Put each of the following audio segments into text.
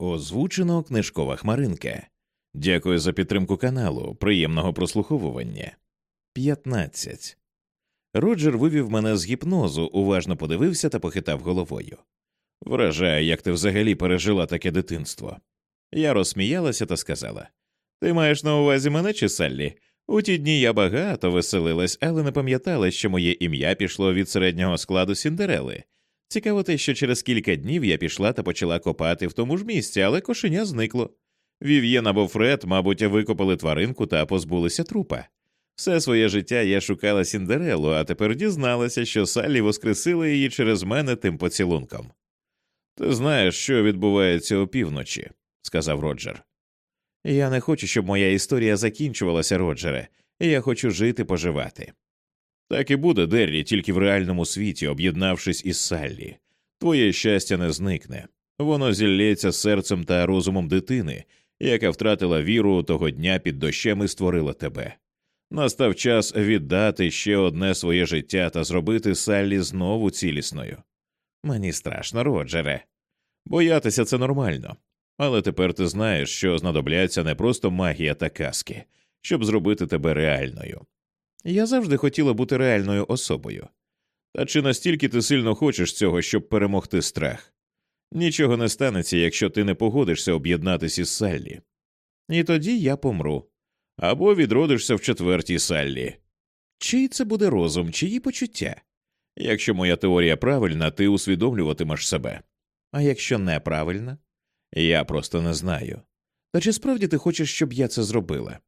Озвучено книжкова хмаринка. Дякую за підтримку каналу. Приємного прослуховування. 15. Роджер вивів мене з гіпнозу, уважно подивився та похитав головою. Вражає, як ти взагалі пережила таке дитинство. Я розсміялася та сказала Ти маєш на увазі мене чи Саллі? У ті дні я багато веселилась, але не пам'ятала, що моє ім'я пішло від середнього складу Сіндерели. Цікаво те, що через кілька днів я пішла та почала копати в тому ж місці, але кошеня зникло. Вів'єн або Фред, мабуть, викопали тваринку та позбулися трупа. Все своє життя я шукала Сіндерелу, а тепер дізналася, що Саллі воскресила її через мене тим поцілунком. Ти знаєш, що відбувається опівночі, сказав Роджер. Я не хочу, щоб моя історія закінчувалася, Роджере. Я хочу жити, поживати. Так і буде, Деррі, тільки в реальному світі, об'єднавшись із Саллі. Твоє щастя не зникне. Воно зілється серцем та розумом дитини, яка втратила віру того дня під дощем і створила тебе. Настав час віддати ще одне своє життя та зробити Саллі знову цілісною. Мені страшно, Роджере. Боятися це нормально. Але тепер ти знаєш, що знадобляться не просто магія та казки, щоб зробити тебе реальною. Я завжди хотіла бути реальною особою. Та чи настільки ти сильно хочеш цього, щоб перемогти страх? Нічого не станеться, якщо ти не погодишся об'єднатися із Саллі. І тоді я помру або відродишся в четвертій Саллі. Чий це буде розум, чиї почуття? Якщо моя теорія правильна, ти усвідомлюватимеш себе. А якщо неправильна? Я просто не знаю. Та чи справді ти хочеш, щоб я це зробила?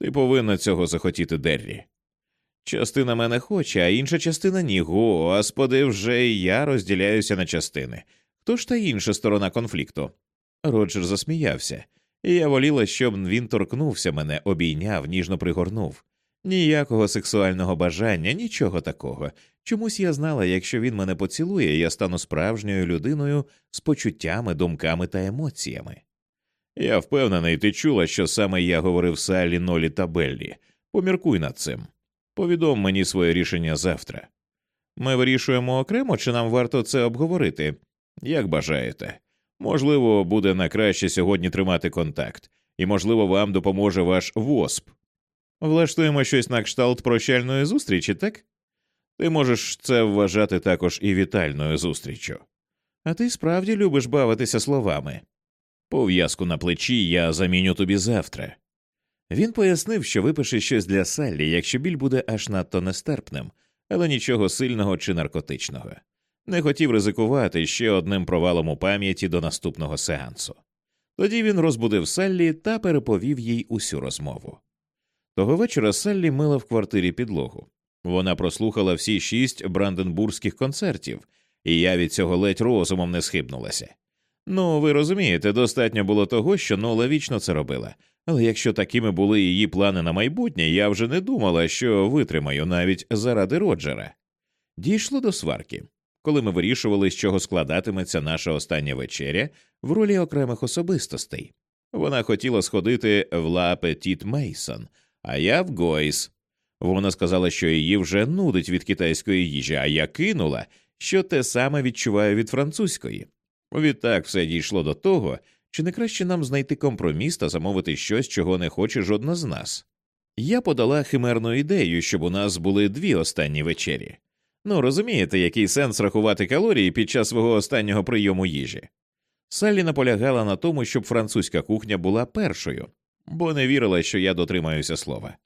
Ти повинна цього захотіти Деррі. Частина мене хоче, а інша частина ні. Господи, вже і я розділяюся на частини. Хто ж та інша сторона конфлікту? Роджер засміявся, і я воліла, щоб він торкнувся мене, обійняв, ніжно пригорнув. Ніякого сексуального бажання, нічого такого. Чомусь я знала, якщо він мене поцілує, я стану справжньою людиною з почуттями, думками та емоціями. Я впевнений, ти чула, що саме я говорив Саллі, Нолі та Беллі. Поміркуй над цим. Повідом мені своє рішення завтра. Ми вирішуємо окремо, чи нам варто це обговорити? Як бажаєте. Можливо, буде на краще сьогодні тримати контакт, і, можливо, вам допоможе ваш восп. Влаштуємо щось на кшталт прощальної зустрічі, так? Ти можеш це вважати також і вітальною зустріччю. А ти справді любиш бавитися словами. Пов'язку на плечі я заміню тобі завтра. Він пояснив, що випише щось для Саллі, якщо біль буде аж надто нестерпним, але нічого сильного чи наркотичного. Не хотів ризикувати ще одним провалом у пам'яті до наступного сеансу. Тоді він розбудив Саллі та переповів їй усю розмову. Того вечора Саллі мила в квартирі підлогу. Вона прослухала всі шість бранденбурзьких концертів, і я від цього ледь розумом не схибнулася. Ну, ви розумієте, достатньо було того, що Нола вічно це робила, але якщо такими були її плани на майбутнє, я вже не думала, що витримаю навіть заради Роджера. Дійшло до сварки, коли ми вирішували, з чого складатиметься наша остання вечеря в ролі окремих особистостей. Вона хотіла сходити в Ла Петіт Мейсон, а я в Гойс. Вона сказала, що її вже нудить від китайської їжі, а я кинула, що те саме відчуваю від французької. Відтак все дійшло до того, чи не краще нам знайти компроміс та замовити щось, чого не хоче жодна з нас? Я подала химерну ідею, щоб у нас були дві останні вечері. Ну розумієте, який сенс рахувати калорії під час свого останнього прийому їжі? Саллі наполягала на тому, щоб французька кухня була першою, бо не вірила, що я дотримаюся слова.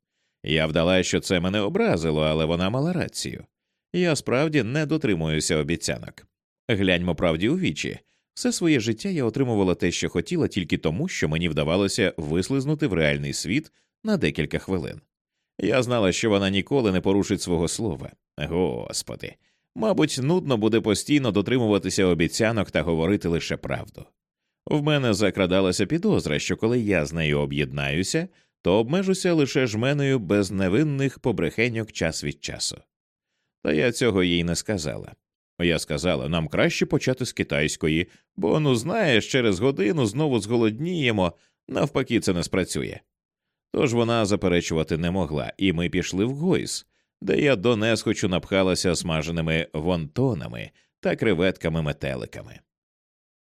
Я вдала, що це мене образило, але вона мала рацію. Я справді не дотримуюся обіцянок. Гляньмо правді у вічі. Все своє життя я отримувала те, що хотіла, тільки тому, що мені вдавалося вислизнути в реальний світ на декілька хвилин. Я знала, що вона ніколи не порушить свого слова. Господи, мабуть, нудно буде постійно дотримуватися обіцянок та говорити лише правду. В мене закрадалася підозра, що коли я з нею об'єднаюся, то обмежуся лише жменою безневинних побрехеньок час від часу. Та я цього їй не сказала. Я сказала, нам краще почати з китайської, бо, ну знаєш, через годину знову зголодніємо, навпаки, це не спрацює. Тож вона заперечувати не могла, і ми пішли в Гойс, де я до несхочу напхалася смаженими вонтонами та креветками метеликами.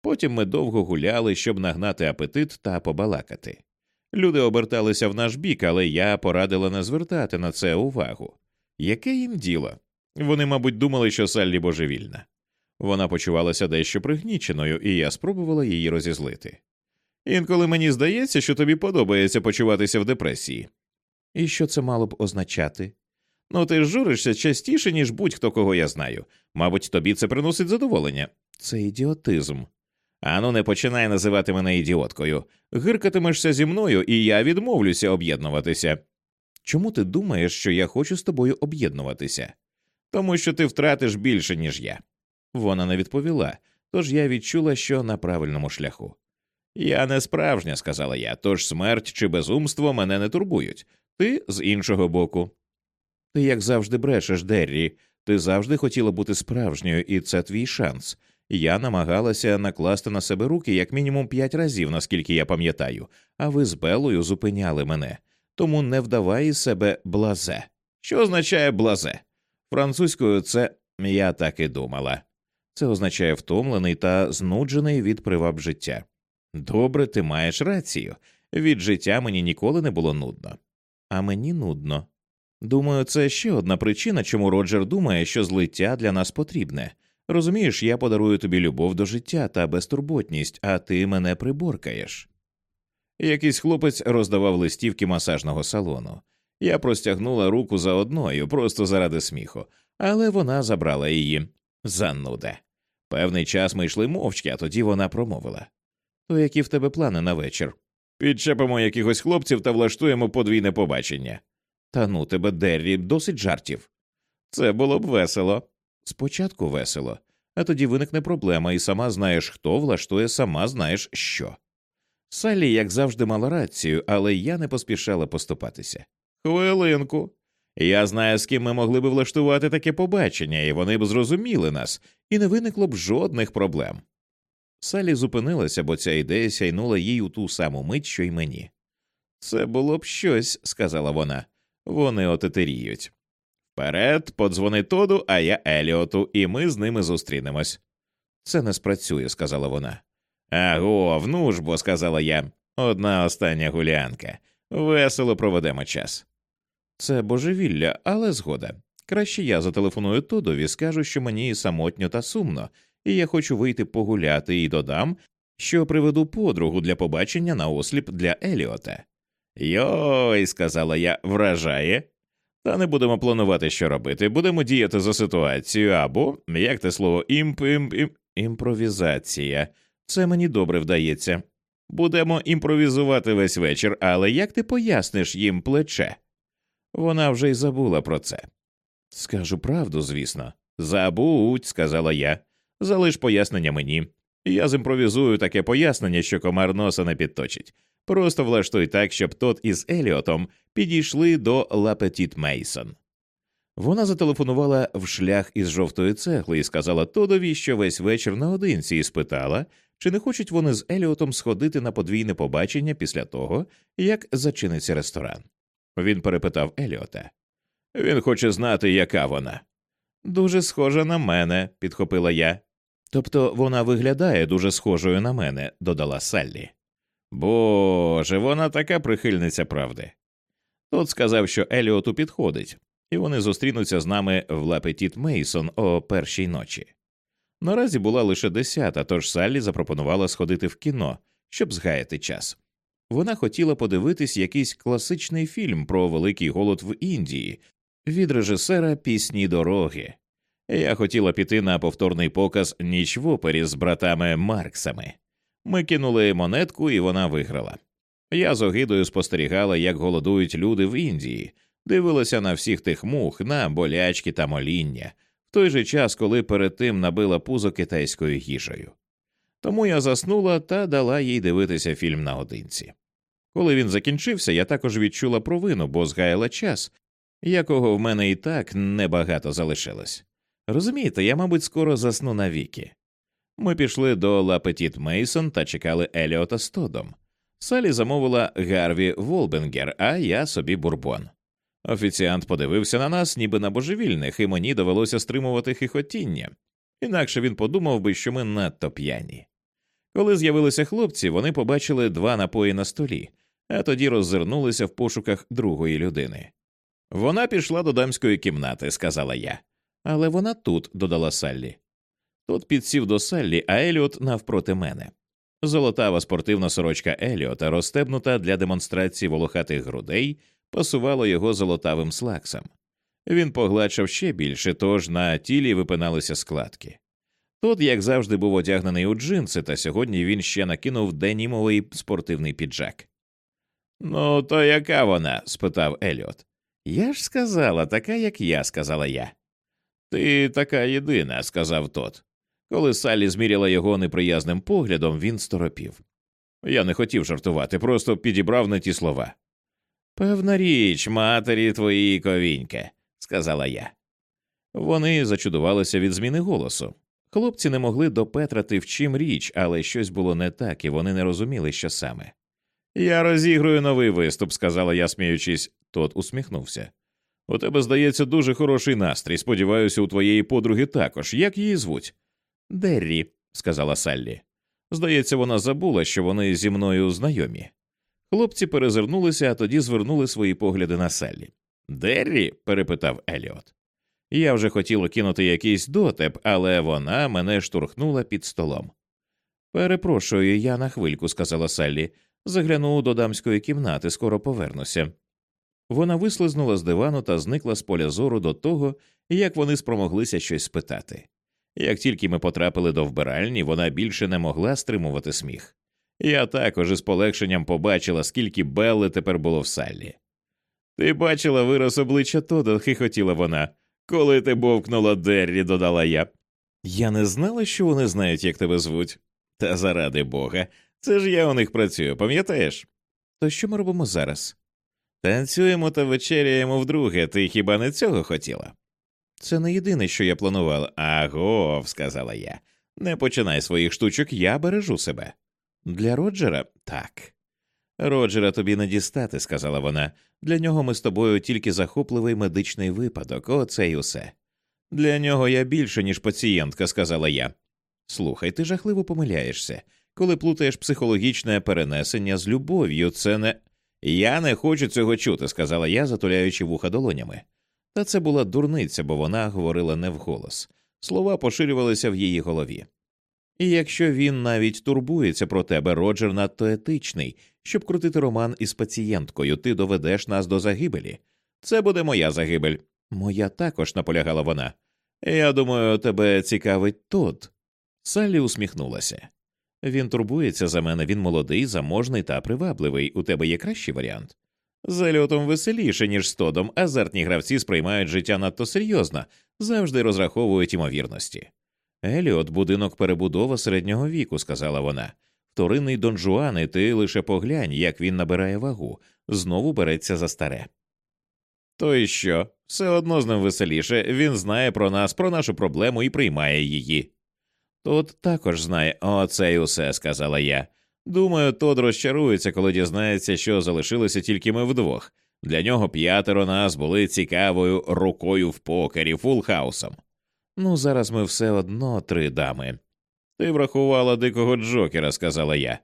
Потім ми довго гуляли, щоб нагнати апетит та побалакати. Люди оберталися в наш бік, але я порадила не звертати на це увагу. Яке їм діло? Вони, мабуть, думали, що Саллі божевільна. Вона почувалася дещо пригніченою, і я спробувала її розізлити. Інколи мені здається, що тобі подобається почуватися в депресії. І що це мало б означати? Ну, ти журишся частіше, ніж будь-хто, кого я знаю. Мабуть, тобі це приносить задоволення. Це ідіотизм. Ану, не починай називати мене ідіоткою. Гиркатимешся зі мною, і я відмовлюся об'єднуватися. Чому ти думаєш, що я хочу з тобою об'єднуватися? Тому що ти втратиш більше, ніж я. Вона не відповіла, тож я відчула, що на правильному шляху. Я не справжня, сказала я, тож смерть чи безумство мене не турбують. Ти з іншого боку. Ти, як завжди, брешеш, Деррі. Ти завжди хотіла бути справжньою, і це твій шанс. Я намагалася накласти на себе руки як мінімум п'ять разів, наскільки я пам'ятаю, а ви з Белою зупиняли мене. Тому не вдавай із себе блазе. Що означає блазе? Французькою це я так і думала. Це означає втомлений та знуджений від приваб життя. Добре, ти маєш рацію. Від життя мені ніколи не було нудно. А мені нудно. Думаю, це ще одна причина, чому Роджер думає, що злиття для нас потрібне. Розумієш, я подарую тобі любов до життя та безтурботність, а ти мене приборкаєш. Якийсь хлопець роздавав листівки масажного салону. Я простягнула руку за одною, просто заради сміху, але вона забрала її. Зануда. Певний час ми йшли мовчки, а тоді вона промовила То які в тебе плани на вечір? Підчепимо якихось хлопців та влаштуємо подвійне побачення. Та ну тебе, Деррі, досить жартів. Це було б весело. Спочатку весело, а тоді виникне проблема, і сама знаєш, хто влаштує, сама знаєш що. Саллі, як завжди, мала рацію, але я не поспішала поступатися. Хвилинку. Я знаю, з ким ми могли б влаштувати таке побачення, і вони б зрозуміли нас, і не виникло б жодних проблем. Салі зупинилася, бо ця ідея сяйнула їй у ту саму мить, що й мені. Це було б щось, сказала вона. Вони отетеріють. Вперед, подзвони Тоду, а я Еліоту, і ми з ними зустрінемось. Це не спрацює, сказала вона. Аго, ну ж сказала я. Одна остання гулянка. Весело проведемо час. Це божевілля, але згода. Краще я зателефоную Тодові, скажу, що мені самотньо та сумно, і я хочу вийти погуляти і додам, що приведу подругу для побачення на осліп для Еліота. Йой, сказала я, вражає. Та не будемо планувати, що робити, будемо діяти за ситуацією або, як те слово, імп, імп, імп, імпровізація. Це мені добре вдається. Будемо імпровізувати весь вечір, але як ти поясниш їм плече? Вона вже й забула про це. Скажу правду, звісно. Забудь, сказала я. Залиш пояснення мені. Я зімпровізую таке пояснення, що комар носа не підточить. Просто влаштуй так, щоб тот із Еліотом підійшли до Лапетіт Мейсон. Вона зателефонувала в шлях із жовтої цегли і сказала Тодові, що весь вечір наодинці, і спитала, чи не хочуть вони з Еліотом сходити на подвійне побачення після того, як зачиниться ресторан. Він перепитав Еліота. Він хоче знати, яка вона. Дуже схожа на мене, підхопила я. Тобто вона виглядає дуже схожою на мене, додала Саллі. Боже, вона така прихильниця правди. Тот сказав, що Еліоту підходить, і вони зустрінуться з нами в Лапетіт Мейсон о першій ночі. Наразі була лише десята, тож Саллі запропонувала сходити в кіно, щоб згаяти час. Вона хотіла подивитись якийсь класичний фільм про великий голод в Індії від режисера Пісні дороги. Я хотіла піти на повторний показ ніч в опері з братами Марксами. Ми кинули монетку, і вона виграла. Я з огидою спостерігала, як голодують люди в Індії, дивилася на всіх тих мух, на болячки та моління, в той же час, коли перед тим набила пузо китайською їжею. Тому я заснула та дала їй дивитися фільм наодинці. Коли він закінчився, я також відчула провину, бо згаяла час, якого в мене і так небагато залишилось. Розумієте, я, мабуть, скоро засну навіки. Ми пішли до La Petite Maison та чекали Еліота з Тодом. Салі замовила Гарві Волбенгер, а я собі бурбон. Офіціант подивився на нас, ніби на божевільних, і мені довелося стримувати хихотіння, інакше він подумав би, що ми надто п'яні. Коли з'явилися хлопці, вони побачили два напої на столі, а тоді роззирнулися в пошуках другої людини. Вона пішла до дамської кімнати, сказала я. Але вона тут, додала Саллі. Тут підсів до Саллі, а Еліот навпроти мене. Золотава спортивна сорочка Еліота, розстебнута для демонстрації волохатих грудей, пасувала його золотавим слаксам. Він погладшав ще більше, тож на тілі випиналися складки. Тот, як завжди, був одягнений у джинси, та сьогодні він ще накинув денімовий спортивний піджак. Ну, то яка вона? спитав Еліот. Я ж сказала, така, як я, сказала я. Ти така єдина, сказав тот. Коли Саллі зміряла його неприязним поглядом, він сторопів. Я не хотів жартувати, просто підібрав не ті слова. Певна річ, матері твоїй ковіньке, сказала я. Вони зачудувалися від зміни голосу. Хлопці не могли допетрати в чим річ, але щось було не так, і вони не розуміли, що саме. Я розігрую новий виступ, сказала я, сміючись, тот усміхнувся. У тебе, здається, дуже хороший настрій. Сподіваюся, у твоєї подруги також. Як її звуть? Деррі, сказала Саллі. Здається, вона забула, що вони зі мною знайомі. Хлопці перезирнулися, а тоді звернули свої погляди на Саллі. Деррі? перепитав Еліот. Я вже хотіло кинути якийсь дотеп, але вона мене штурхнула під столом. Перепрошую, я на хвильку, сказала Саллі. Загляну до дамської кімнати, скоро повернуся. Вона вислизнула з дивану та зникла з поля зору до того, як вони спромоглися щось спитати. Як тільки ми потрапили до вбиральні, вона більше не могла стримувати сміх. Я також із полегшенням побачила, скільки Белли тепер було в Саллі. Ти бачила вираз обличчя Тода, хихотіла вона. Коли ти бовкнула Деррі, додала я. Я не знала, що вони знають, як тебе звуть. Та заради бога, це ж я у них працюю, пам'ятаєш? То що ми робимо зараз? Танцюємо та вечеряємо вдруге, ти хіба не цього хотіла? Це не єдине, що я планувала. Агов, сказала я. Не починай своїх штучок, я бережу себе. Для Роджера так. Роджера тобі не дістати, сказала вона. Для нього ми з тобою тільки захопливий медичний випадок, оце й усе. Для нього я більше, ніж пацієнтка, сказала я. Слухай, ти жахливо помиляєшся. Коли плутаєш психологічне перенесення з любов'ю, це не. Я не хочу цього чути, сказала я, затуляючи вуха долонями. Та це була дурниця, бо вона говорила не вголос. Слова поширювалися в її голові. І якщо він навіть турбується про тебе, Роджер надто етичний, щоб крутити роман із пацієнткою, ти доведеш нас до загибелі. Це буде моя загибель. Моя також наполягала вона. Я думаю, тебе цікавить тут. Саллі усміхнулася. Він турбується за мене, він молодий, заможний та привабливий. У тебе є кращий варіант. З Еліотом веселіше, ніж з Тодом, азартні гравці сприймають життя надто серйозно, завжди розраховують імовірності. Еліот будинок перебудова середнього віку, сказала вона. Вторинний Дон Жуан, і ти лише поглянь, як він набирає вагу, знову береться за старе. То й що? Все одно з ним веселіше, він знає про нас, про нашу проблему і приймає її. Тот також знає, оце й усе, сказала я. Думаю, Тод розчарується, коли дізнається, що залишилося тільки ми вдвох. Для нього п'ятеро нас були цікавою рукою в покері фулхаусом. Ну, зараз ми все одно три дами. Ти врахувала дикого Джокера, сказала я.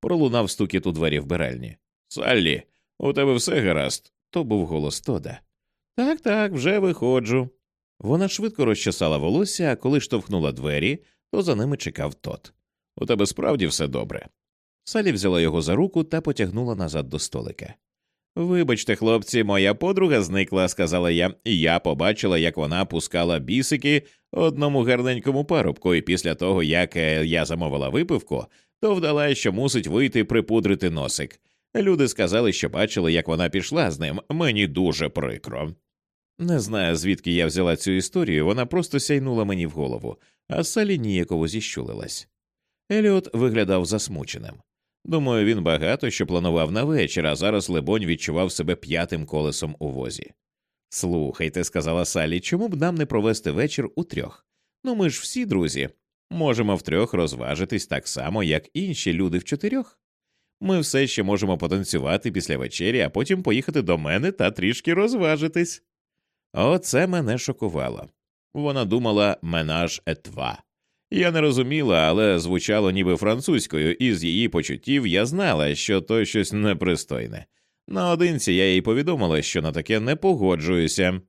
Пролунав стукіт у двері вбиральні. Саллі, у тебе все гаразд. То був голос Тода. Так, так, вже виходжу. Вона швидко розчесала волосся, а коли штовхнула двері, то за ними чекав тот. У тебе справді все добре. Салі взяла його за руку та потягнула назад до столика. Вибачте, хлопці, моя подруга зникла, сказала я, і я побачила, як вона пускала бісики одному гарненькому парубку, і після того, як е, я замовила випивку, то вдала, що мусить вийти припудрити носик. Люди сказали, що бачили, як вона пішла з ним. Мені дуже прикро. Не знаю, звідки я взяла цю історію, вона просто сяйнула мені в голову, а Салі ніяково зіщулилась. Еліот виглядав засмученим. Думаю, він багато що планував на вечір, а зараз, лебонь, відчував себе п'ятим колесом у возі. Слухайте, сказала Салі, чому б нам не провести вечір у трьох? Ну ми ж всі друзі. Можемо втрьох розважитись так само, як інші люди в чотирьох. Ми все ще можемо потанцювати після вечері, а потім поїхати до мене та трішки розважитись. Оце мене шокувало. Вона думала менаж етва. Я не розуміла, але звучало ніби французькою, і з її почуттів я знала, що то щось непристойне. Наодинці я їй повідомила, що на таке не погоджуюся.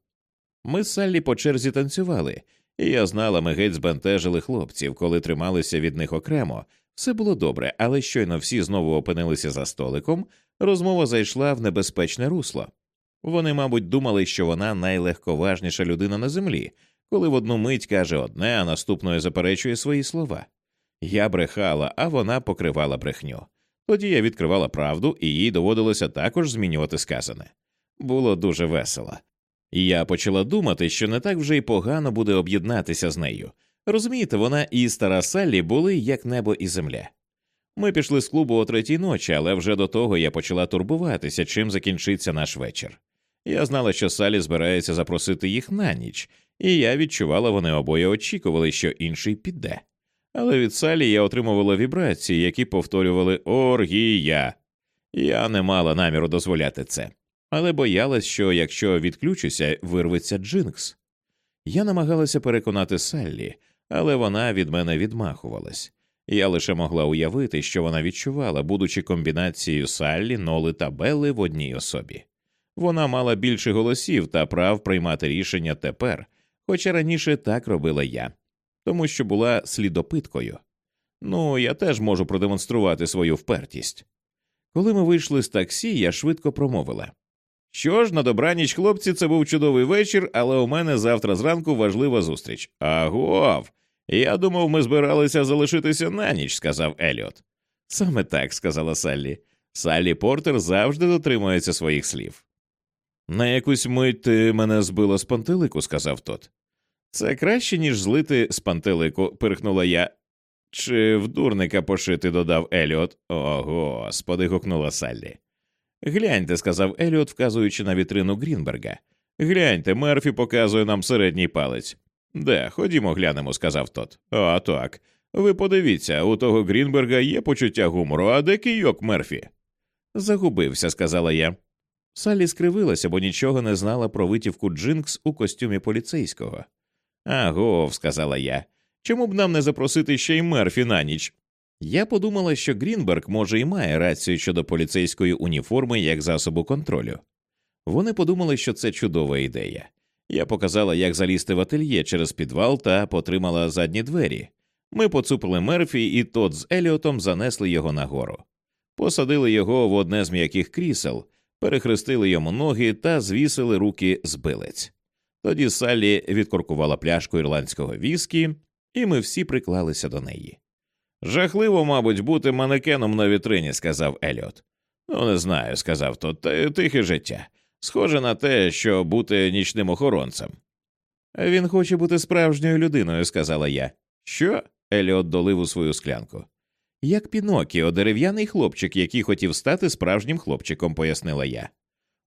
Ми з Саллі по черзі танцювали, і я знала, ми геть збентежили хлопців, коли трималися від них окремо. Все було добре, але щойно всі знову опинилися за столиком, розмова зайшла в небезпечне русло. Вони, мабуть, думали, що вона найлегковажніша людина на землі, коли в одну мить каже одне, а наступною заперечує свої слова. Я брехала, а вона покривала брехню. Тоді я відкривала правду, і їй доводилося також змінювати сказане. Було дуже весело. І я почала думати, що не так вже й погано буде об'єднатися з нею. Розумієте, вона і стара Саллі були як небо і земля. Ми пішли з клубу о третій ночі, але вже до того я почала турбуватися, чим закінчиться наш вечір. Я знала, що Салі збирається запросити їх на ніч, і я відчувала, вони обоє очікували, що інший піде. Але від Салі я отримувала вібрації, які повторювали оргія. Я не мала наміру дозволяти це, але боялась, що якщо відключуся, вирветься Джинкс. Я намагалася переконати Саллі, але вона від мене відмахувалась. Я лише могла уявити, що вона відчувала, будучи комбінацією Саллі, Ноли та Белли в одній особі. Вона мала більше голосів та прав приймати рішення тепер, хоча раніше так робила я, тому що була слідопиткою. Ну, я теж можу продемонструвати свою впертість. Коли ми вийшли з таксі, я швидко промовила що ж, на добраніч, хлопці, це був чудовий вечір, але у мене завтра зранку важлива зустріч. Агов. Я думав, ми збиралися залишитися на ніч, сказав Еліот. Саме так, сказала Саллі. Саллі Портер завжди дотримується своїх слів. На якусь мить ти мене збила з пантелику, сказав тот. Це краще, ніж злити з пантелику, пирхнула я. Чи в дурника пошити, додав Еліот. О, господи, гукнула Саллі. Гляньте, сказав Еліот, вказуючи на вітрину Грінберга. Гляньте, Мерфі показує нам середній палець. Де, ходімо, глянемо, сказав тот. А так. Ви подивіться, у того Грінберга є почуття гумору, а де кийок Мерфі? Загубився, сказала я. Саллі скривилася, бо нічого не знала про витівку Джинкс у костюмі поліцейського. Агов, сказала я. Чому б нам не запросити ще й Мерфі на ніч? Я подумала, що Грінберг може і має рацію щодо поліцейської уніформи як засобу контролю. Вони подумали, що це чудова ідея. Я показала, як залізти в ательє через підвал та потримала задні двері. Ми поцупили Мерфі, і тот з Еліотом занесли його нагору. Посадили його в одне з м'яких крісел, перехрестили йому ноги та звісили руки з билець. Тоді Саллі відкоркувала пляшку ірландського віскі, і ми всі приклалися до неї. Жахливо, мабуть, бути манекеном на вітрині, сказав Еліот. Ну, не знаю, сказав тот, тихе життя. Схоже на те, що бути нічним охоронцем. Він хоче бути справжньою людиною, сказала я. Що? Еліот долив у свою склянку. Як Пінокіо, дерев'яний хлопчик, який хотів стати справжнім хлопчиком, пояснила я.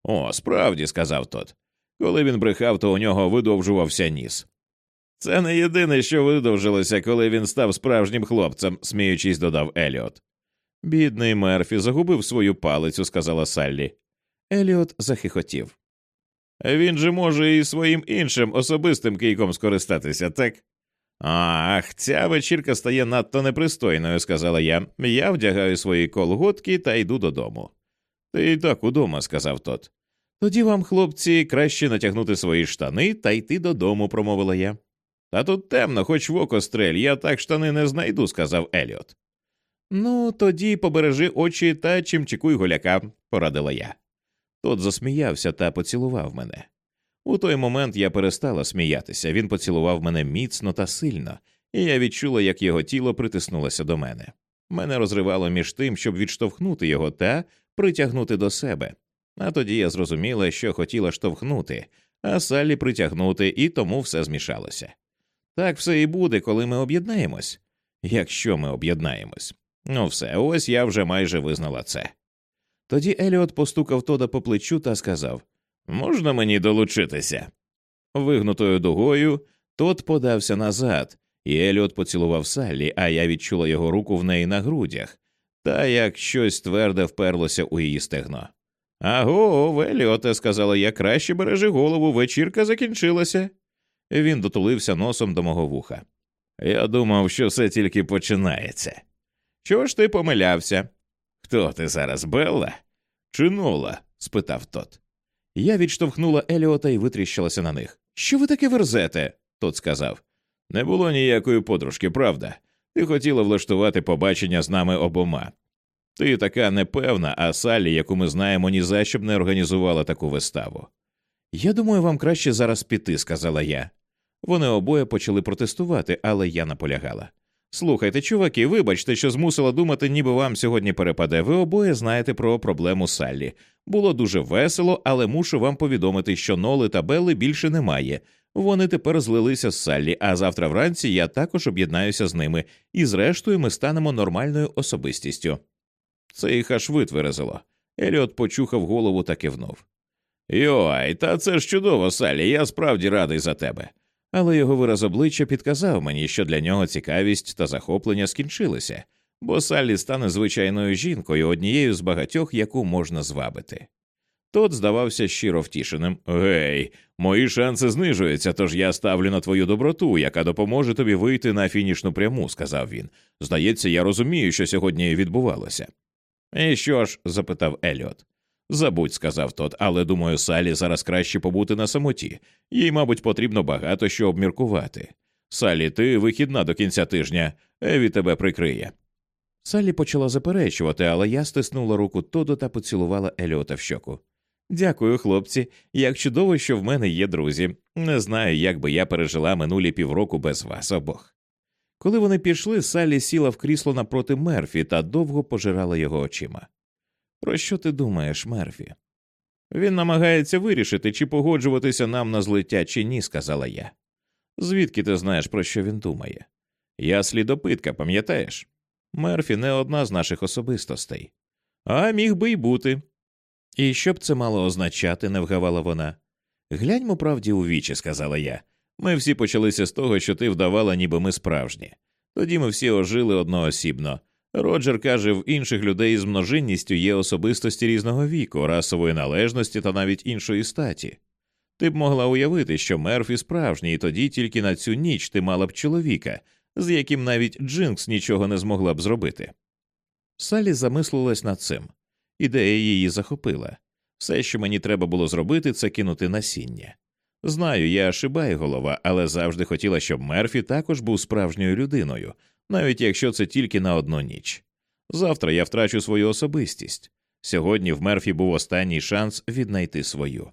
О, справді, сказав тот. Коли він брехав, то у нього видовжувався ніс. Це не єдине, що видовжилося, коли він став справжнім хлопцем, сміючись, додав Еліот. Бідний Мерфі загубив свою палицю, сказала Саллі. Еліот захихотів. Він же може і своїм іншим особистим кийком скористатися, так? Ах, ця вечірка стає надто непристойною, сказала я. Я вдягаю свої колготки та йду додому. Ти й так удома, сказав тот. Тоді вам, хлопці, краще натягнути свої штани та йти додому, промовила я. Та тут темно, хоч в око стрель, я так штани не знайду, сказав Еліот. Ну, тоді побережи очі та чимчикуй голяка, порадила я. Тот засміявся та поцілував мене. У той момент я перестала сміятися, він поцілував мене міцно та сильно, і я відчула, як його тіло притиснулося до мене. Мене розривало між тим, щоб відштовхнути його та притягнути до себе. А тоді я зрозуміла, що хотіла штовхнути, а Саллі притягнути, і тому все змішалося. Так все і буде, коли ми об'єднаємось. Якщо ми об'єднаємось. Ну все, ось я вже майже визнала це. Тоді Еліот постукав Тода по плечу та сказав Можна мені долучитися? Вигнутою дугою тот подався назад, і Еліот поцілував Саллі, а я відчула його руку в неї на грудях, та як щось тверде вперлося у її стегно. Аго, Еліоте, сказала я, краще бережи голову, вечірка закінчилася. Він дотулився носом до мого вуха. Я думав, що все тільки починається. Чого ж ти помилявся? Хто ти зараз, Белла? Чи Нола? спитав тот. Я відштовхнула Еліота і витріщилася на них. Що ви таке верзете? Тот сказав. Не було ніякої подружки, правда. Ти хотіла влаштувати побачення з нами обома. Ти така непевна, а Саллі, яку ми знаємо, ні за що б не організувала таку виставу. Я думаю, вам краще зараз піти, сказала я. Вони обоє почали протестувати, але я наполягала. Слухайте, чуваки, вибачте, що змусила думати, ніби вам сьогодні перепаде. Ви обоє знаєте про проблему Саллі. Було дуже весело, але мушу вам повідомити, що Ноли та Белли більше немає. Вони тепер злилися з Саллі, а завтра вранці я також об'єднаюся з ними, і зрештою ми станемо нормальною особистістю. Це їх аж витверезило. Еліот почухав голову та кивнув. Йой, та це ж чудово, Саллі, я справді радий за тебе. Але його вираз обличчя підказав мені, що для нього цікавість та захоплення скінчилися, бо Саллі стане звичайною жінкою, однією з багатьох, яку можна звабити. Тот здавався щиро втішеним. Гей, мої шанси знижуються, тож я ставлю на твою доброту, яка допоможе тобі вийти на фінішну пряму, сказав він. Здається, я розумію, що сьогодні відбувалося. І що ж? запитав Еліот. Забудь, сказав тот, але думаю, Салі зараз краще побути на самоті. Їй, мабуть, потрібно багато що обміркувати. Салі, ти вихідна до кінця тижня, Еві тебе прикриє. Салі почала заперечувати, але я стиснула руку Тоду та поцілувала Еліота в щоку. Дякую, хлопці. Як чудово, що в мене є друзі. Не знаю, як би я пережила минулі півроку без вас обох. Коли вони пішли, Салі сіла в крісло напроти Мерфі та довго пожирала його очима. Про що ти думаєш, Мерфі? Він намагається вирішити, чи погоджуватися нам на злиття, чи ні, сказала я. Звідки ти знаєш, про що він думає? Я слідопитка, пам'ятаєш? Мерфі не одна з наших особистостей. А міг би й бути. І що б це мало означати, не вгавала вона. Гляньмо правді у вічі, сказала я. Ми всі почалися з того, що ти вдавала, ніби ми справжні. Тоді ми всі ожили одноосібно. Роджер каже, в інших людей з множинністю є особистості різного віку, расової належності та навіть іншої статі. Ти б могла уявити, що Мерфі справжній, і тоді тільки на цю ніч ти мала б чоловіка, з яким навіть Джинкс нічого не змогла б зробити. Салі замислилась над цим. Ідея її захопила. Все, що мені треба було зробити, це кинути насіння. Знаю, я шибаю голова, але завжди хотіла, щоб Мерфі також був справжньою людиною, навіть якщо це тільки на одну ніч. Завтра я втрачу свою особистість. Сьогодні в Мерфі був останній шанс віднайти свою.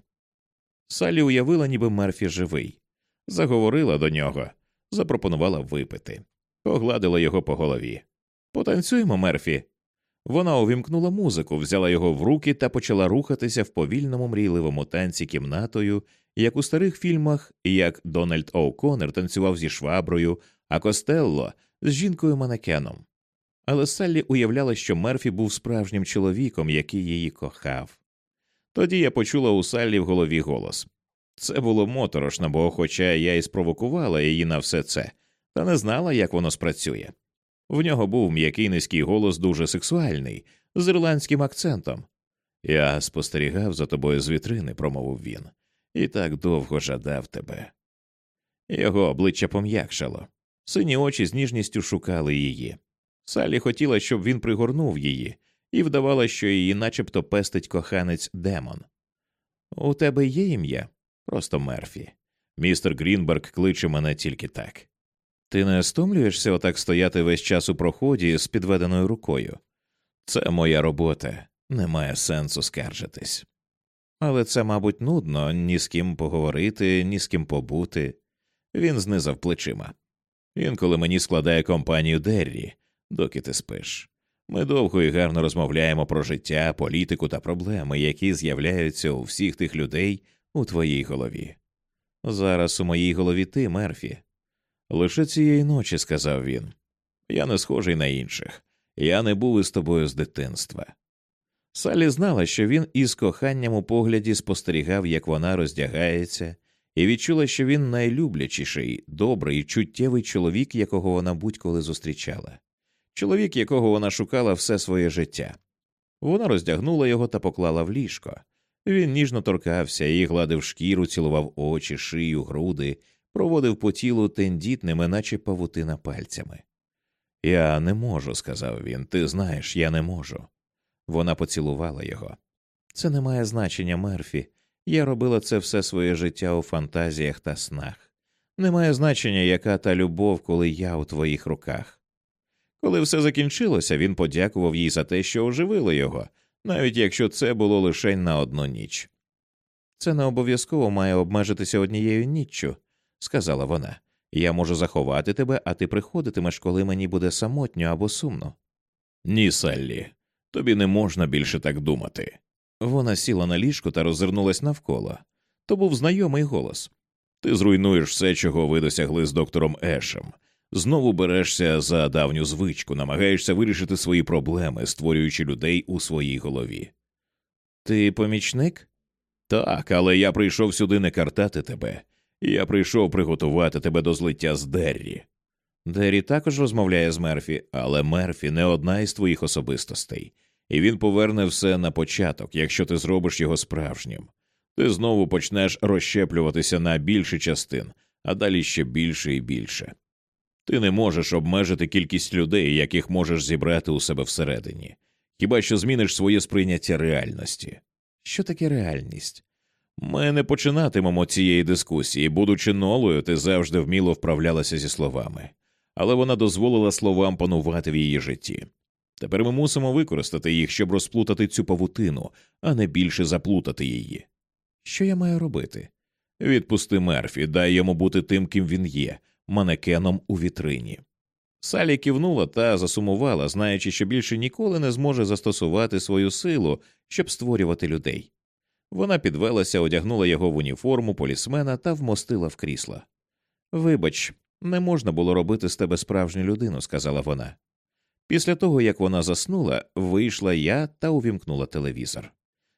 Салі уявила, ніби Мерфі живий, заговорила до нього, запропонувала випити, погладила його по голові. Потанцюємо, Мерфі. Вона увімкнула музику, взяла його в руки та почала рухатися в повільному мрійливому танці кімнатою, як у старих фільмах, як Дональд О'Коннер танцював зі шваброю, а Костелло з жінкою манекеном. Але Саллі уявляла, що Мерфі був справжнім чоловіком, який її кохав. Тоді я почула у Саллі в голові голос. Це було моторошно, бо, хоча я і спровокувала її на все це, та не знала, як воно спрацює. В нього був м'який низький голос дуже сексуальний, з ірландським акцентом. Я спостерігав за тобою з вітрини, промовив він, і так довго жадав тебе. Його обличчя пом'якшало, сині очі з ніжністю шукали її. Салі хотіла, щоб він пригорнув її, і вдавала, що її начебто пестить коханець демон. У тебе є ім'я? Просто Мерфі. Містер Грінберг кличе мене тільки так. Ти не стомлюєшся отак стояти весь час у проході з підведеною рукою? Це моя робота, немає сенсу скаржитись. Але це, мабуть, нудно ні з ким поговорити, ні з ким побути. Він знизав плечима. Інколи мені складає компанію Деррі, доки ти спиш. Ми довго і гарно розмовляємо про життя, політику та проблеми, які з'являються у всіх тих людей у твоїй голові. Зараз у моїй голові ти, Мерфі. Лише цієї ночі, сказав він. Я не схожий на інших. Я не був із тобою з дитинства. Салі знала, що він із коханням у погляді спостерігав, як вона роздягається, і відчула, що він найлюблячіший, добрий, чуттєвий чоловік, якого вона будь-коли зустрічала, чоловік, якого вона шукала все своє життя. Вона роздягнула його та поклала в ліжко. Він ніжно торкався і гладив шкіру, цілував очі, шию, груди, проводив по тілу тендітними, наче павутина пальцями. Я не можу, сказав він, ти знаєш, я не можу. Вона поцілувала його. Це не має значення, Мерфі. Я робила це все своє життя у фантазіях та снах. Немає значення, яка та любов, коли я у твоїх руках. Коли все закінчилося, він подякував їй за те, що оживило його, навіть якщо це було лише на одну ніч. Це не обов'язково має обмежитися однією ніччю, сказала вона. Я можу заховати тебе, а ти приходитимеш, коли мені буде самотньо або сумно. Ні, Саллі, тобі не можна більше так думати. Вона сіла на ліжку та роззирнулась навколо. То був знайомий голос. Ти зруйнуєш все, чого ви досягли з доктором Ешем. Знову берешся за давню звичку, намагаєшся вирішити свої проблеми, створюючи людей у своїй голові. Ти помічник? Так, але я прийшов сюди не картати тебе. Я прийшов приготувати тебе до злиття з Деррі. Деррі також розмовляє з Мерфі, але Мерфі не одна із твоїх особистостей, і він поверне все на початок, якщо ти зробиш його справжнім. Ти знову почнеш розщеплюватися на більше частин, а далі ще більше і більше. Ти не можеш обмежити кількість людей, яких можеш зібрати у себе всередині, хіба що зміниш своє сприйняття реальності. Що таке реальність? Ми не починатимемо цієї дискусії, будучи нолою, ти завжди вміло вправлялася зі словами, але вона дозволила словам панувати в її житті. Тепер ми мусимо використати їх, щоб розплутати цю павутину, а не більше заплутати її. Що я маю робити? Відпусти Мерфі, дай йому бути тим, ким він є, манекеном у вітрині. Салі кивнула та засумувала, знаючи, що більше ніколи не зможе застосувати свою силу, щоб створювати людей. Вона підвелася, одягнула його в уніформу полісмена та вмостила в крісло. Вибач, не можна було робити з тебе справжню людину, сказала вона. Після того, як вона заснула, вийшла я та увімкнула телевізор.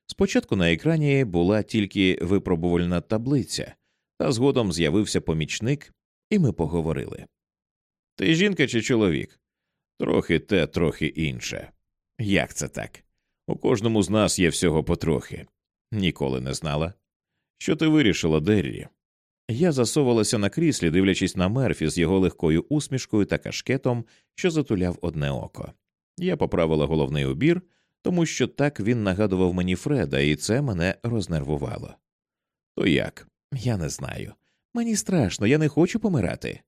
Спочатку на екрані була тільки випробувальна таблиця, та згодом з'явився помічник, і ми поговорили. Ти жінка чи чоловік? Трохи те, трохи інше. Як це так? У кожному з нас є всього потрохи. Ніколи не знала. Що ти вирішила, Деррі? Я засовувалася на кріслі, дивлячись на мерфі з його легкою усмішкою та кашкетом, що затуляв одне око. Я поправила головний убір, тому що так він нагадував мені Фреда, і це мене рознервувало. То як? Я не знаю. Мені страшно, я не хочу помирати.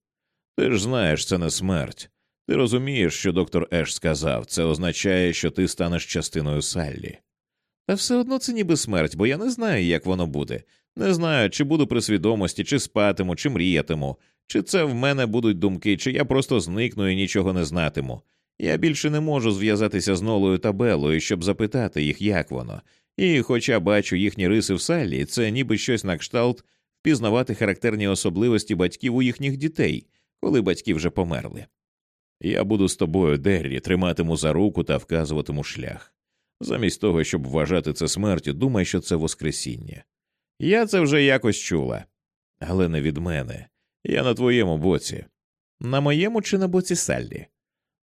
Ти ж знаєш, це не смерть. Ти розумієш, що доктор Еш сказав, це означає, що ти станеш частиною Саллі. Та все одно це ніби смерть, бо я не знаю, як воно буде. Не знаю, чи буду при свідомості, чи спатиму, чи мріятиму, чи це в мене будуть думки, чи я просто зникну і нічого не знатиму. Я більше не можу зв'язатися з Нолою та Белою, щоб запитати їх, як воно, і, хоча бачу їхні риси в Саллі, це ніби щось на кшталт впізнавати характерні особливості батьків у їхніх дітей, коли батьки вже померли. Я буду з тобою, Деррі, триматиму за руку та вказуватиму шлях. Замість того, щоб вважати це смертю, думай, що це Воскресіння. Я це вже якось чула, але не від мене. Я на твоєму боці. На моєму чи на боці Саллі?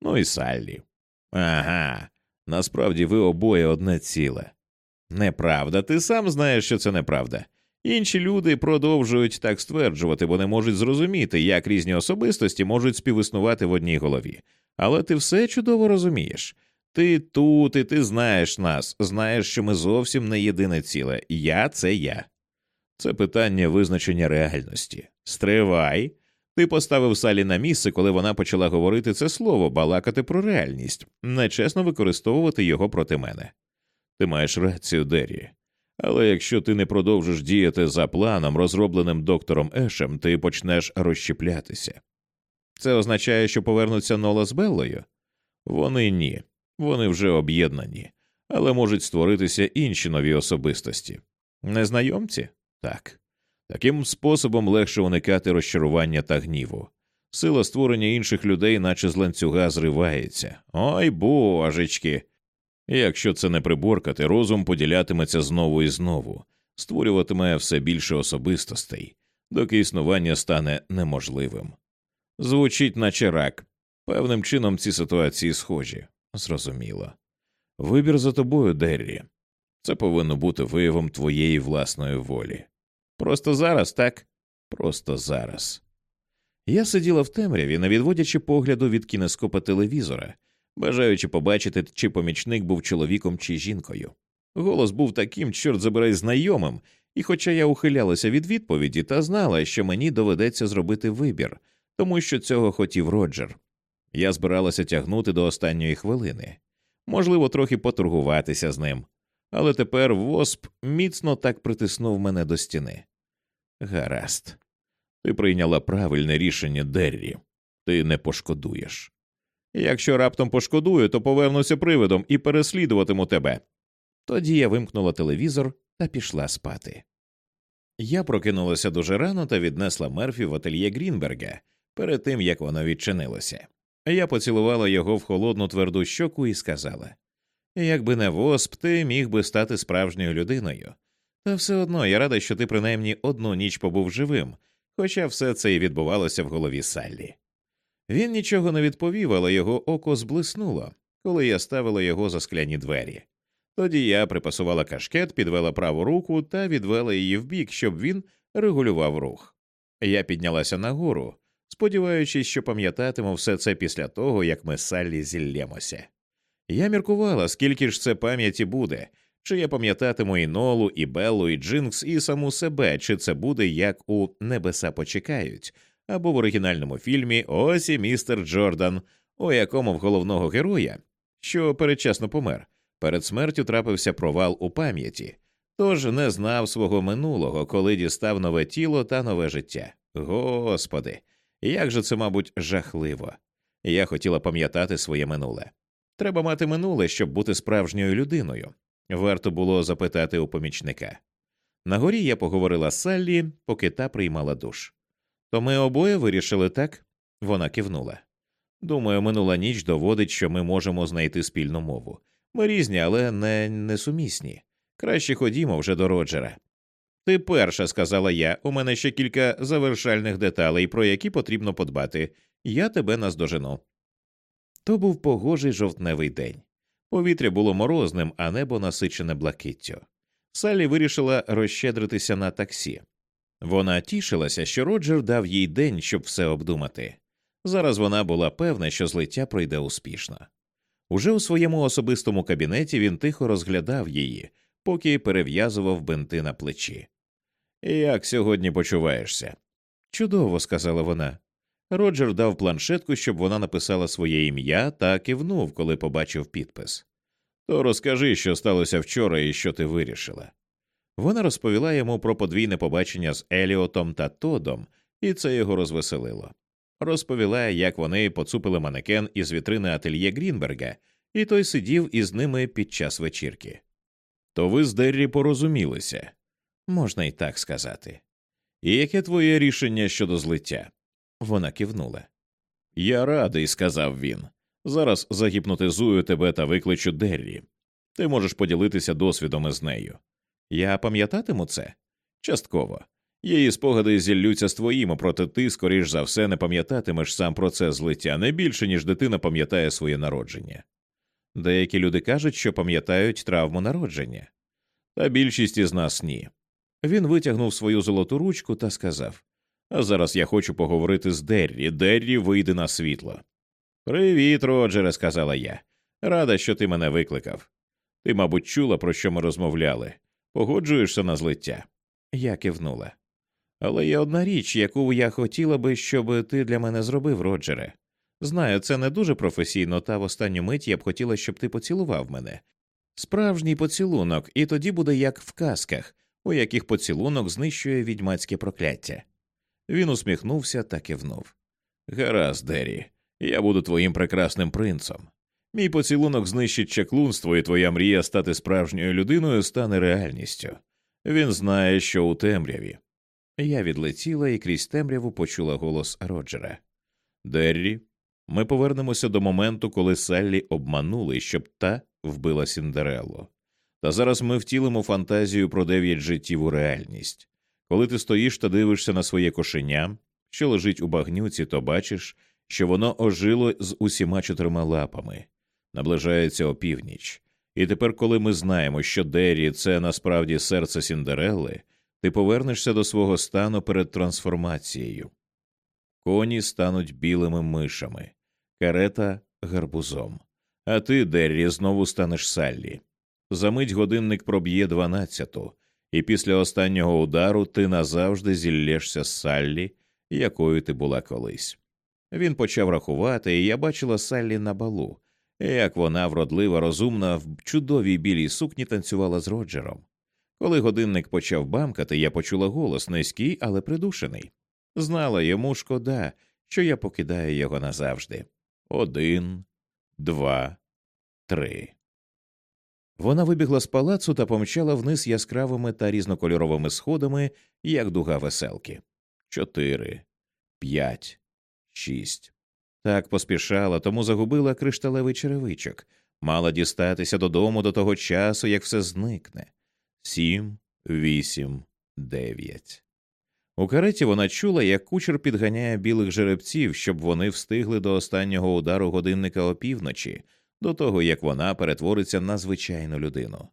Ну і Саллі. Ага. Насправді ви обоє одне ціле. Неправда, ти сам знаєш, що це неправда. Інші люди продовжують так стверджувати, бо не можуть зрозуміти, як різні особистості можуть співіснувати в одній голові. Але ти все чудово розумієш. Ти тут, і ти знаєш нас, знаєш, що ми зовсім не єдине ціле. Я це я. Це питання визначення реальності. Стривай. Ти поставив Салі на місце, коли вона почала говорити це слово, балакати про реальність, нечесно використовувати його проти мене. Ти маєш рацію, Деррі. Але якщо ти не продовжиш діяти за планом, розробленим доктором Ешем, ти почнеш розщеплятися. Це означає, що повернуться Нола з Беллою? Вони ні, вони вже об'єднані, але можуть створитися інші нові особистості. Незнайомці? Так. Таким способом легше уникати розчарування та гніву. Сила створення інших людей, наче з ланцюга, зривається. Ой божечки. Якщо це не приборкати, розум поділятиметься знову і знову, створюватиме все більше особистостей, доки існування стане неможливим. Звучить, наче рак. Певним чином ці ситуації схожі. Зрозуміло. Вибір за тобою, Деррі. Це повинно бути виявом твоєї власної волі. Просто зараз так? просто зараз. Я сиділа в темряві, не відводячи погляду від кінескопа телевізора, бажаючи побачити, чи помічник був чоловіком чи жінкою. Голос був таким, чорт забирай, знайомим, і, хоча я ухилялася від відповіді та знала, що мені доведеться зробити вибір, тому що цього хотів Роджер. Я збиралася тягнути до останньої хвилини, можливо, трохи поторгуватися з ним, але тепер восп міцно так притиснув мене до стіни. Гаразд, ти прийняла правильне рішення Деррі, ти не пошкодуєш. Якщо раптом пошкодую, то повернуся привидом і переслідуватиму тебе. Тоді я вимкнула телевізор та пішла спати. Я прокинулася дуже рано та віднесла Мерфі в ательє Грінберга перед тим як воно відчинилося. Я поцілувала його в холодну тверду щоку і сказала Якби не восп, ти міг би стати справжньою людиною. Та все одно я рада, що ти принаймні одну ніч побув живим, хоча все це і відбувалося в голові Саллі. Він нічого не відповів, але його око зблиснуло, коли я ставила його за скляні двері. Тоді я припасувала кашкет, підвела праву руку та відвела її вбік, щоб він регулював рух. Я піднялася нагору, сподіваючись, що пам'ятатиму все це після того, як ми з Саллі зіллємося. Я міркувала, скільки ж це пам'яті буде, чи я пам'ятатиму і Нолу, і Беллу, і Джинкс, і саму себе, чи це буде як у Небеса почекають, або в оригінальному фільмі Ось і містер Джордан, у якому в головного героя, що передчасно помер, перед смертю трапився провал у пам'яті, тож не знав свого минулого, коли дістав нове тіло та нове життя. Господи, як же це, мабуть, жахливо. Я хотіла пам'ятати своє минуле. Треба мати минуле, щоб бути справжньою людиною. Варто було запитати у помічника. Нагорі я поговорила з Саллі, поки та приймала душ. То ми обоє вирішили так? Вона кивнула. Думаю, минула ніч доводить, що ми можемо знайти спільну мову. Ми різні, але не несумісні. Краще ходімо вже до Роджера. Ти перша, сказала я, у мене ще кілька завершальних деталей, про які потрібно подбати. Я тебе наздожену. То був погожий жовтневий день. Повітря було морозним, а небо насичене блакиттю. Саллі вирішила розщедритися на таксі. Вона тішилася, що Роджер дав їй день, щоб все обдумати. Зараз вона була певна, що злиття пройде успішно. Уже у своєму особистому кабінеті він тихо розглядав її, поки перев'язував бинти на плечі. Як сьогодні почуваєшся? Чудово, сказала вона. Роджер дав планшетку, щоб вона написала своє ім'я та кивнув, коли побачив підпис. То розкажи, що сталося вчора і що ти вирішила. Вона розповіла йому про подвійне побачення з Еліотом та Тодом, і це його розвеселило. Розповіла, як вони поцупили манекен із вітрини ательє Грінберга, і той сидів із ними під час вечірки. То ви з Деррі порозумілися, можна й так сказати. І яке твоє рішення щодо злиття? Вона кивнула. Я радий, сказав він. Зараз загіпнотизую тебе та викличу Деррі. Ти можеш поділитися досвідом із нею. Я пам'ятатиму це? Частково. Її спогади зіллються з твоїми, проте ти, скоріш за все, не пам'ятатимеш сам процес злиття не більше, ніж дитина пам'ятає своє народження. Деякі люди кажуть, що пам'ятають травму народження, та більшість із нас ні. Він витягнув свою золоту ручку та сказав А зараз я хочу поговорити з Деррі. Деррі вийде на світло. Привіт, Роджере, сказала я. Рада, що ти мене викликав. Ти, мабуть, чула, про що ми розмовляли. Погоджуєшся на злиття? Я кивнула. Але є одна річ, яку я хотіла би, щоб ти для мене зробив, Роджере. Знаю, це не дуже професійно, та в останню мить я б хотіла, щоб ти поцілував мене. Справжній поцілунок, і тоді буде як в казках, у яких поцілунок знищує відьмацьке прокляття. Він усміхнувся та кивнув. Гаразд, Дері, я буду твоїм прекрасним принцом. Мій поцілунок знищить чаклунство, і твоя мрія стати справжньою людиною стане реальністю. Він знає, що у темряві. Я відлетіла і крізь темряву почула голос Роджера. Деррі, ми повернемося до моменту, коли Саллі обманули, щоб та вбила Сіндерелло. Та зараз ми втілимо фантазію про дев'ять життів у реальність. Коли ти стоїш та дивишся на своє кошеня, що лежить у багнюці, то бачиш, що воно ожило з усіма чотирма лапами, наближається опівніч. І тепер, коли ми знаємо, що Деррі – це насправді серце Сіндерелли, ти повернешся до свого стану перед трансформацією. Коні стануть білими мишами, карета гарбузом. А ти, Деррі, знову станеш Саллі. Замить годинник проб'є дванадцяту, і після останнього удару ти назавжди зіллєшся з Саллі, якою ти була колись. Він почав рахувати, і я бачила Саллі на балу, як вона вродлива, розумна, в чудовій білій сукні танцювала з Роджером. Коли годинник почав бамкати, я почула голос низький, але придушений. Знала йому шкода, що я покидаю його назавжди. Один, два, три. Вона вибігла з палацу та помчала вниз яскравими та різнокольоровими сходами, як дуга веселки. Чотири, п'ять, шість. Так поспішала, тому загубила кришталевий черевичок, мала дістатися додому до того часу, як все зникне. Сім, вісім, дев'ять. У кареті вона чула, як кучер підганяє білих жеребців, щоб вони встигли до останнього удару годинника опівночі, до того як вона перетвориться на звичайну людину.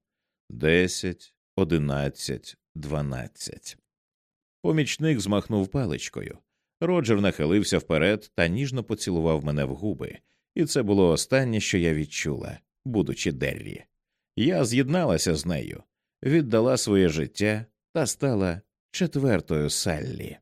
Десять, одинадцять, дванадцять. Помічник змахнув паличкою. Роджер нахилився вперед та ніжно поцілував мене в губи, і це було останнє, що я відчула, будучи Деррі. Я з'єдналася з нею, віддала своє життя та стала четвертою Саллі.